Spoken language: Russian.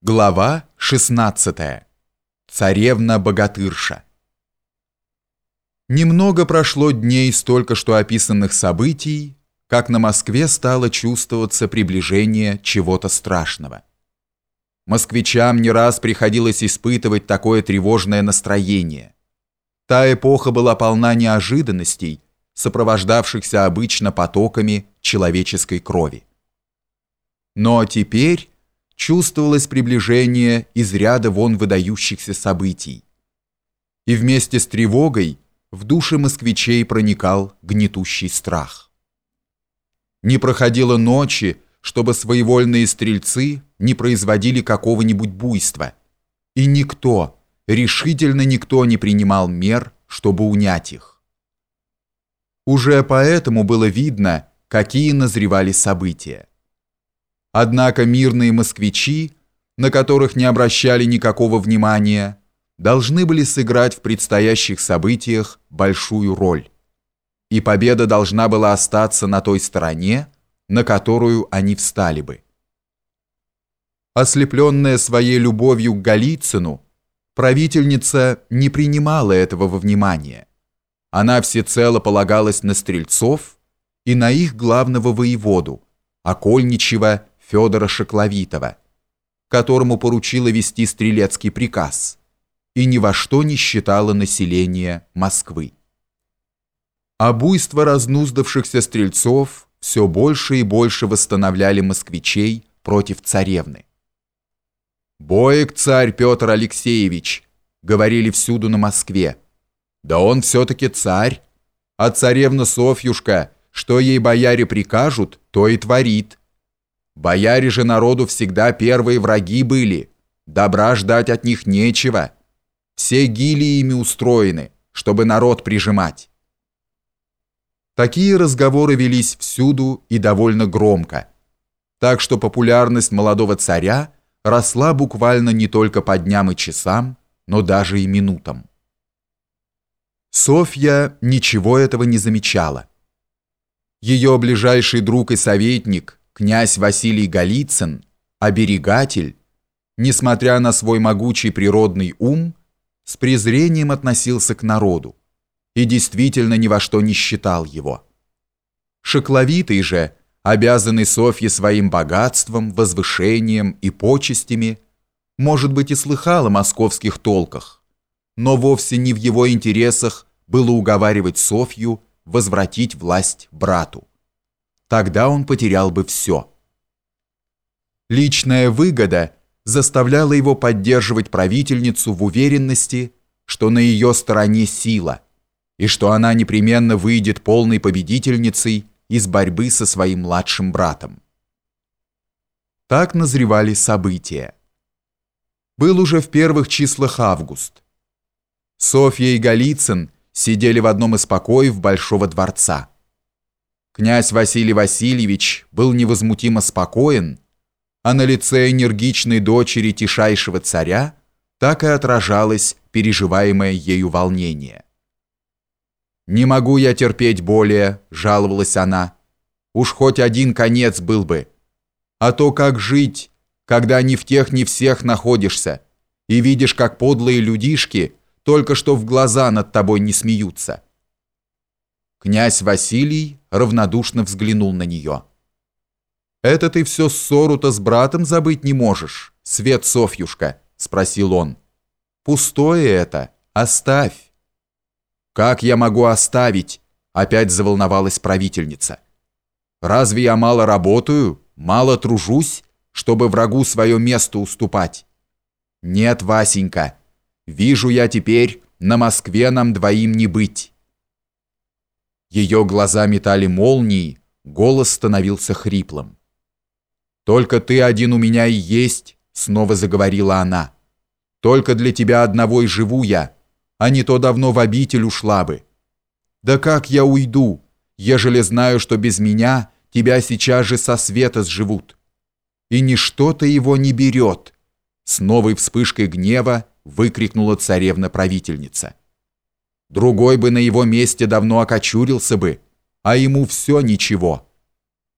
Глава 16. Царевна-богатырша. Немного прошло дней с только что описанных событий, как на Москве стало чувствоваться приближение чего-то страшного. Москвичам не раз приходилось испытывать такое тревожное настроение. Та эпоха была полна неожиданностей, сопровождавшихся обычно потоками человеческой крови. Но теперь чувствовалось приближение из ряда вон выдающихся событий. И вместе с тревогой в души москвичей проникал гнетущий страх. Не проходило ночи, чтобы своевольные стрельцы не производили какого-нибудь буйства, и никто, решительно никто не принимал мер, чтобы унять их. Уже поэтому было видно, какие назревали события. Однако мирные москвичи, на которых не обращали никакого внимания, должны были сыграть в предстоящих событиях большую роль. И победа должна была остаться на той стороне, на которую они встали бы. Ослепленная своей любовью к Голицыну, правительница не принимала этого во внимание. Она всецело полагалась на стрельцов и на их главного воеводу, окольничего Федора Шекловитова, которому поручила вести стрелецкий приказ, и ни во что не считала население Москвы. А буйство разнуздавшихся стрельцов все больше и больше восстановляли москвичей против царевны. «Боек царь Петр Алексеевич», — говорили всюду на Москве. «Да он все-таки царь, а царевна Софьюшка, что ей бояре прикажут, то и творит». Бояре же народу всегда первые враги были. Добра ждать от них нечего. Все гили ими устроены, чтобы народ прижимать. Такие разговоры велись всюду и довольно громко. Так что популярность молодого царя росла буквально не только по дням и часам, но даже и минутам. Софья ничего этого не замечала. Ее ближайший друг и советник, князь Василий Голицын, оберегатель, несмотря на свой могучий природный ум, с презрением относился к народу и действительно ни во что не считал его. Шокловитый же, обязанный Софье своим богатством, возвышением и почестями, может быть и слыхал о московских толках, но вовсе не в его интересах было уговаривать Софью возвратить власть брату. Тогда он потерял бы все. Личная выгода заставляла его поддерживать правительницу в уверенности, что на ее стороне сила, и что она непременно выйдет полной победительницей из борьбы со своим младшим братом. Так назревали события. Был уже в первых числах август. Софья и Голицын сидели в одном из покоев Большого дворца. Князь Василий Васильевич был невозмутимо спокоен, а на лице энергичной дочери тишайшего царя так и отражалось переживаемое ею волнение. «Не могу я терпеть более», — жаловалась она. «Уж хоть один конец был бы. А то как жить, когда ни в тех, ни всех находишься, и видишь, как подлые людишки только что в глаза над тобой не смеются». Князь Василий равнодушно взглянул на нее. «Это ты все ссору-то с братом забыть не можешь, Свет Софьюшка?» – спросил он. «Пустое это, оставь». «Как я могу оставить?» – опять заволновалась правительница. «Разве я мало работаю, мало тружусь, чтобы врагу свое место уступать?» «Нет, Васенька, вижу я теперь, на Москве нам двоим не быть». Ее глаза метали молнии, голос становился хриплым. «Только ты один у меня и есть», — снова заговорила она. «Только для тебя одного и живу я, а не то давно в обитель ушла бы. Да как я уйду, ежели знаю, что без меня тебя сейчас же со света сживут? И ничто-то его не берет!» С новой вспышкой гнева выкрикнула царевна-правительница. Другой бы на его месте давно окочурился бы, а ему все ничего.